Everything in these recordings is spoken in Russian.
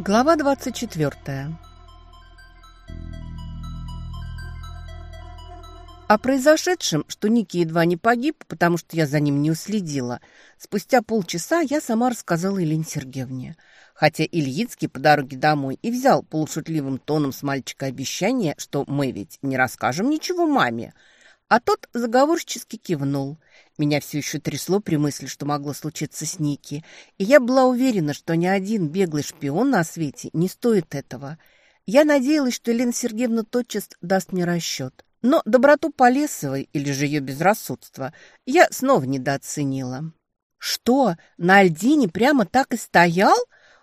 Глава 24 О произошедшем, что Ники едва не погиб, потому что я за ним не уследила, спустя полчаса я сама рассказала Елене Сергеевне. Хотя Ильицкий по дороге домой и взял полушутливым тоном с мальчика обещание, что мы ведь не расскажем ничего маме, а тот заговорчески кивнул. Меня все еще трясло при мысли, что могло случиться с Ники, и я была уверена, что ни один беглый шпион на свете не стоит этого. Я надеялась, что Елена Сергеевна тотчас даст мне расчет. Но доброту Полесовой, или же ее безрассудство, я снова недооценила. «Что, на Альдине прямо так и стоял?»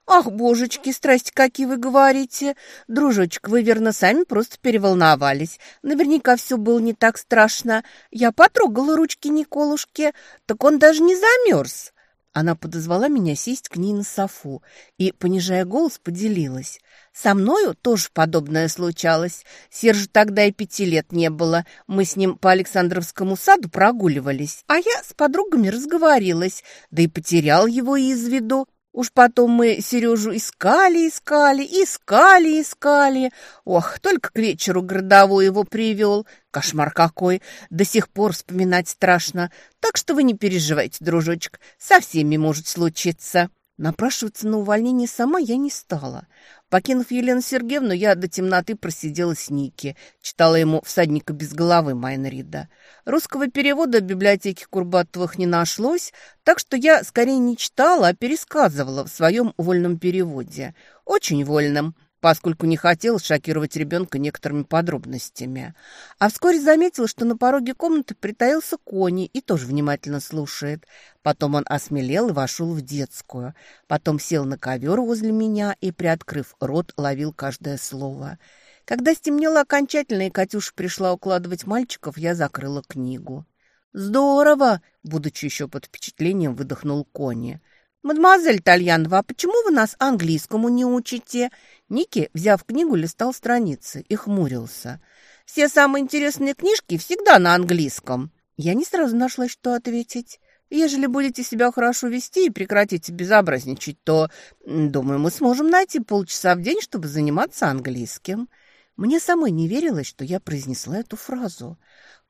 «Ах, божечки, страсти какие вы говорите! Дружочек, вы, верно, сами просто переволновались. Наверняка все было не так страшно. Я потрогала ручки Николушки, так он даже не замерз». Она подозвала меня сесть к ней на софу и, понижая голос, поделилась. «Со мною тоже подобное случалось. Сержу тогда и пяти лет не было. Мы с ним по Александровскому саду прогуливались, а я с подругами разговорилась, да и потерял его из виду. Уж потом мы Сережу искали, искали, искали, искали. Ох, только к вечеру городовой его привел. Кошмар какой! До сих пор вспоминать страшно. Так что вы не переживайте, дружочек, со всеми может случиться. Напрашиваться на увольнение сама я не стала. Покинув Елену Сергеевну, я до темноты просидела с Ники, читала ему «Всадника без головы» Майнрида. Русского перевода в библиотеке Курбатовых не нашлось, так что я скорее не читала, а пересказывала в своем вольном переводе. Очень вольном поскольку не хотел шокировать ребенка некоторыми подробностями. А вскоре заметил, что на пороге комнаты притаился Кони и тоже внимательно слушает. Потом он осмелел и вошел в детскую. Потом сел на ковер возле меня и, приоткрыв рот, ловил каждое слово. Когда стемнело окончательно и Катюша пришла укладывать мальчиков, я закрыла книгу. «Здорово!» – будучи еще под впечатлением, выдохнул Кони – «Мадемуазель Тальянова, а почему вы нас английскому не учите?» Ники, взяв книгу, листал страницы и хмурился. «Все самые интересные книжки всегда на английском». Я не сразу нашла, что ответить. «Ежели будете себя хорошо вести и прекратите безобразничать, то, думаю, мы сможем найти полчаса в день, чтобы заниматься английским». Мне самой не верилось, что я произнесла эту фразу.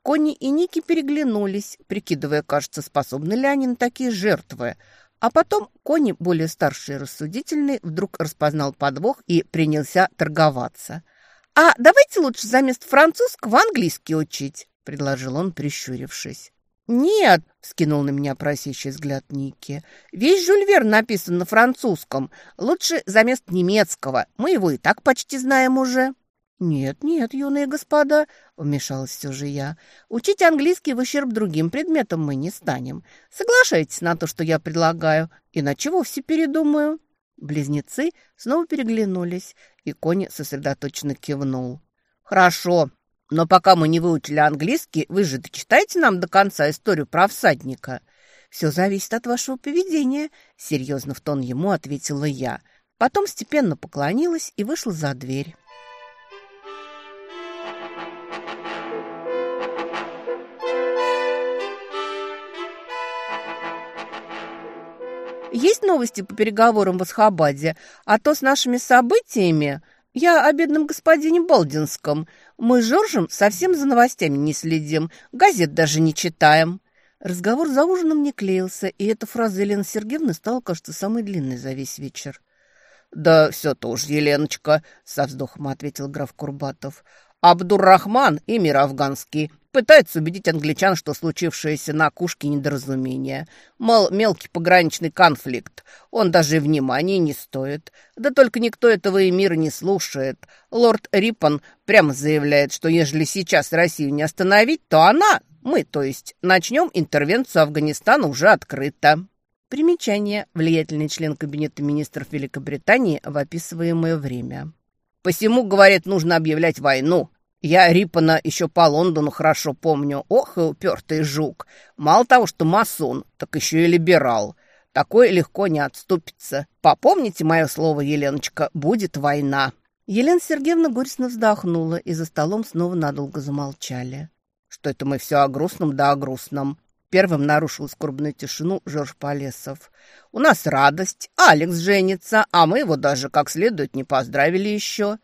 Конни и Ники переглянулись, прикидывая, кажется, способны ли они на такие жертвы – а потом Кони, более старший и рассудительный, вдруг распознал подвох и принялся торговаться. «А давайте лучше заместо французского английский учить», — предложил он, прищурившись. «Нет», — вскинул на меня просящий взгляд Ники, — «весь Жюль Верн написан на французском. Лучше замест немецкого. Мы его и так почти знаем уже». «Нет, нет, юные господа», — вмешалась все же я, — «учить английский в ущерб другим предметам мы не станем. Соглашайтесь на то, что я предлагаю, иначе вовсе передумаю». Близнецы снова переглянулись, и Кони сосредоточенно кивнул. «Хорошо, но пока мы не выучили английский, вы же дочитаете нам до конца историю про всадника». «Все зависит от вашего поведения», — серьезно в тон ему ответила я. Потом степенно поклонилась и вышла за дверь. Есть новости по переговорам в Асхабаде, а то с нашими событиями... Я о бедном господине Болдинском. Мы с Жоржем совсем за новостями не следим, газет даже не читаем». Разговор за ужином не клеился, и эта фраза Елены Сергеевны стала, кажется, самой длинной за весь вечер. «Да все тоже, Еленочка», — со вздохом ответил граф Курбатов. «Абдуррахман, эмир афганский, Пытается убедить англичан, что случившееся на Кушке недоразумение. Мол, мелкий пограничный конфликт. Он даже внимания не стоит. Да только никто этого и мира не слушает. Лорд Риппон прямо заявляет, что ежели сейчас Россию не остановить, то она, мы, то есть, начнем интервенцию Афганистана уже открыто. Примечание. Влиятельный член Кабинета министров Великобритании в описываемое время. Посему, говорит, нужно объявлять войну. Я Рипана еще по Лондону хорошо помню. Ох и упертый жук. Мало того, что масон, так еще и либерал. Такой легко не отступится. Попомните мое слово, Еленочка, будет война». Елена Сергеевна горестно вздохнула, и за столом снова надолго замолчали. «Что это мы все о грустном да о грустном?» Первым нарушил скорбную тишину Жорж Полесов. «У нас радость. Алекс женится, а мы его даже как следует не поздравили еще».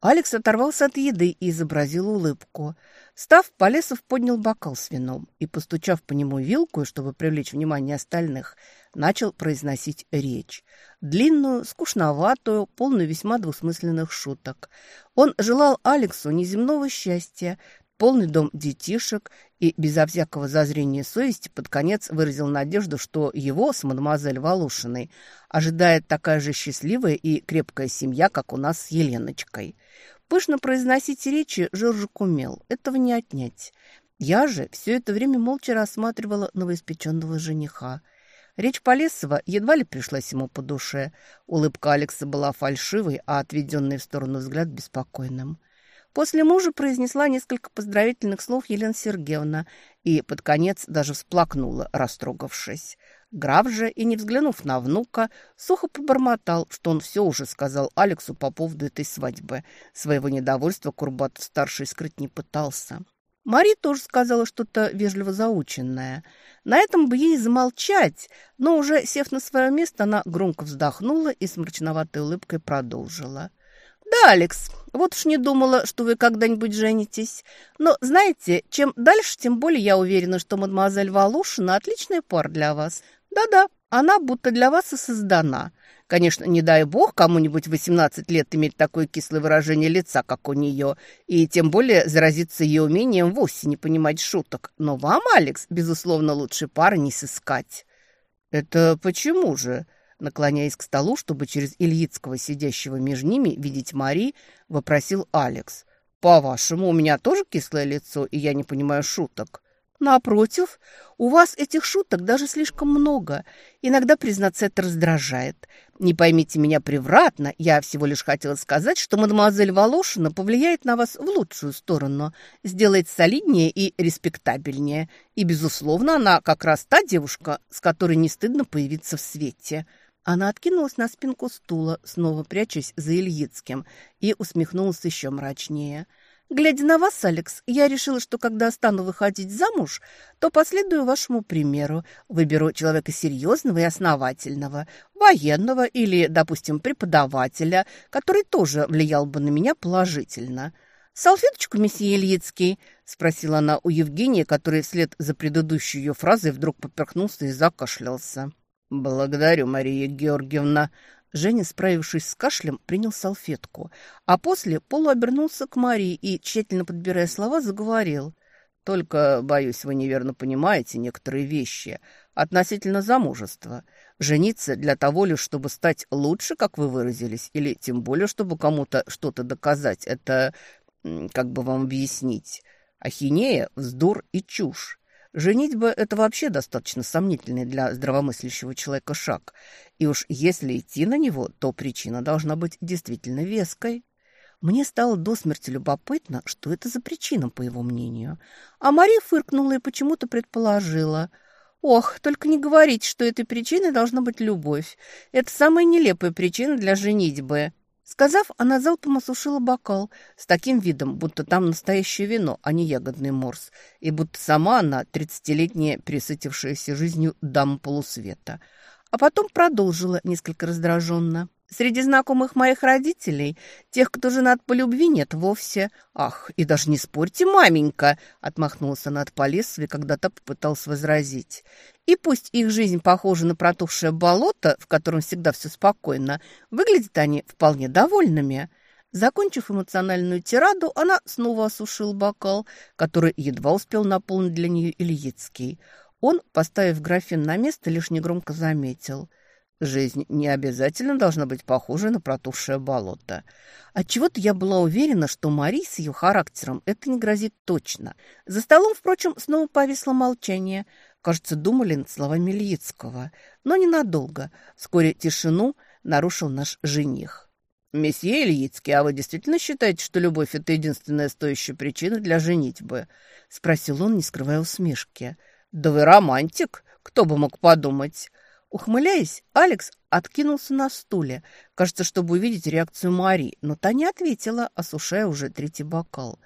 Алекс оторвался от еды и изобразил улыбку. Став, Полесов поднял бокал с вином и, постучав по нему вилкой, чтобы привлечь внимание остальных, начал произносить речь. Длинную, скучноватую, полную весьма двусмысленных шуток. Он желал Алексу неземного счастья, полный дом детишек и безо всякого зазрения совести под конец выразил надежду, что его с мадемуазель Волошиной ожидает такая же счастливая и крепкая семья, как у нас с Еленочкой. Пышно произносить речи Жоржик умел, этого не отнять. Я же все это время молча рассматривала новоиспеченного жениха. Речь Полесова едва ли пришлась ему по душе. Улыбка Алекса была фальшивой, а отведенный в сторону взгляд беспокойным. После мужа произнесла несколько поздравительных слов Елена Сергеевна и под конец даже всплакнула, растрогавшись. Граф же, и не взглянув на внука, сухо побормотал, что он все уже сказал Алексу по поводу этой свадьбы. Своего недовольства Курбатов-старший скрыть не пытался. Мари тоже сказала что-то вежливо заученное. На этом бы ей замолчать, но уже сев на свое место, она громко вздохнула и с мрачноватой улыбкой продолжила. «Да, Алекс, вот уж не думала, что вы когда-нибудь женитесь. Но, знаете, чем дальше, тем более я уверена, что мадемуазель Волошина отличная пара для вас. Да-да, она будто для вас и создана. Конечно, не дай бог кому-нибудь в 18 лет иметь такое кислое выражение лица, как у нее, и тем более заразиться ее умением вовсе не понимать шуток. Но вам, Алекс, безусловно, лучше пары не сыскать». «Это почему же?» Наклоняясь к столу, чтобы через Ильицкого, сидящего между ними, видеть Мари, вопросил Алекс. «По-вашему, у меня тоже кислое лицо, и я не понимаю шуток?» Напротив, у вас этих шуток даже слишком много. Иногда, признаться, это раздражает. Не поймите меня превратно, я всего лишь хотела сказать, что мадемуазель Волошина повлияет на вас в лучшую сторону, сделает солиднее и респектабельнее. И, безусловно, она как раз та девушка, с которой не стыдно появиться в свете». Она откинулась на спинку стула, снова прячась за Ильицким, и усмехнулась еще мрачнее – Глядя на вас, Алекс, я решила, что когда стану выходить замуж, то последую вашему примеру. Выберу человека серьезного и основательного, военного или, допустим, преподавателя, который тоже влиял бы на меня положительно. «Салфеточку, месье Ильицкий?» – спросила она у Евгения, который вслед за предыдущей ее фразой вдруг поперхнулся и закашлялся. «Благодарю, Мария Георгиевна», Женя, справившись с кашлем, принял салфетку, а после полуобернулся к Марии и, тщательно подбирая слова, заговорил. «Только, боюсь, вы неверно понимаете некоторые вещи относительно замужества. Жениться для того лишь, чтобы стать лучше, как вы выразились, или тем более, чтобы кому-то что-то доказать, это, как бы вам объяснить, ахинея, вздор и чушь. Женитьба – это вообще достаточно сомнительный для здравомыслящего человека шаг. И уж если идти на него, то причина должна быть действительно веской. Мне стало до смерти любопытно, что это за причина, по его мнению. А Мария фыркнула и почему-то предположила. «Ох, только не говорите, что этой причиной должна быть любовь. Это самая нелепая причина для женитьбы». Сказав, она залпом осушила бокал с таким видом, будто там настоящее вино, а не ягодный морс, и будто сама она тридцатилетняя, присытившаяся жизнью дама полусвета. А потом продолжила несколько раздраженно. Среди знакомых моих родителей тех, кто женат по любви, нет вовсе. Ах, и даже не спорьте, маменька, отмахнулся над Полесовой, когда то попытался возразить. И пусть их жизнь похожа на протухшее болото, в котором всегда все спокойно, выглядят они вполне довольными. Закончив эмоциональную тираду, она снова осушила бокал, который едва успел наполнить для нее Ильицкий. Он, поставив графин на место, лишь негромко заметил – Жизнь не обязательно должна быть похожа на протухшее болото. Отчего-то я была уверена, что Мари с ее характером это не грозит точно. За столом, впрочем, снова повисло молчание. Кажется, думали над словами Ильицкого. Но ненадолго. Вскоре тишину нарушил наш жених. «Месье Ильицкий, а вы действительно считаете, что любовь – это единственная стоящая причина для женитьбы?» – спросил он, не скрывая усмешки. «Да вы романтик, кто бы мог подумать!» Ухмыляясь, Алекс откинулся на стуле, кажется, чтобы увидеть реакцию Мари, но та не ответила, осушая уже третий бокал.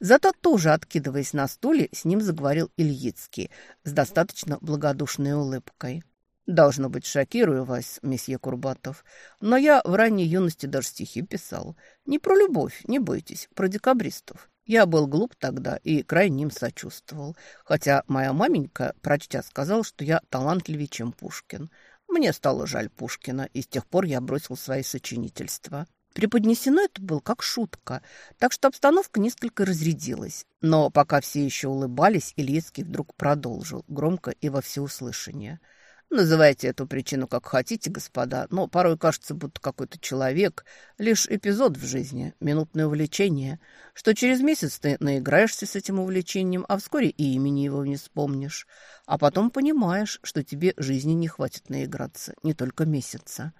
Зато тоже, откидываясь на стуле, с ним заговорил Ильицкий с достаточно благодушной улыбкой. «Должно быть, шокирую вас, месье Курбатов, но я в ранней юности даже стихи писал. Не про любовь, не бойтесь, про декабристов. Я был глуп тогда и крайне им сочувствовал, хотя моя маменька, прочтя, сказала, что я талантливее, чем Пушкин. Мне стало жаль Пушкина, и с тех пор я бросил свои сочинительства. Преподнесено это было как шутка, так что обстановка несколько разрядилась. Но пока все еще улыбались, Ильицкий вдруг продолжил, громко и во всеуслышание – Называйте эту причину как хотите, господа, но порой кажется, будто какой-то человек — лишь эпизод в жизни, минутное увлечение, что через месяц ты наиграешься с этим увлечением, а вскоре и имени его не вспомнишь, а потом понимаешь, что тебе жизни не хватит наиграться, не только месяца.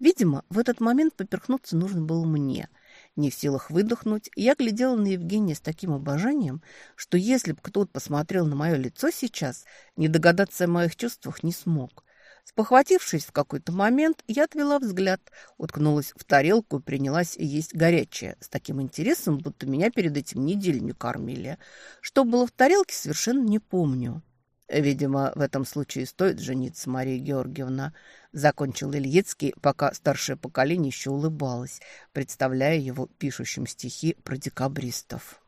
Видимо, в этот момент поперхнуться нужно было мне — не в силах выдохнуть, я глядела на Евгения с таким обожанием, что если бы кто-то посмотрел на мое лицо сейчас, не догадаться о моих чувствах не смог. Спохватившись в какой-то момент, я отвела взгляд, уткнулась в тарелку и принялась есть горячее, с таким интересом, будто меня перед этим неделю не кормили. Что было в тарелке, совершенно не помню. Видимо, в этом случае стоит жениться, Мария Георгиевна, закончил Ильицкий, пока старшее поколение еще улыбалось, представляя его пишущим стихи про декабристов.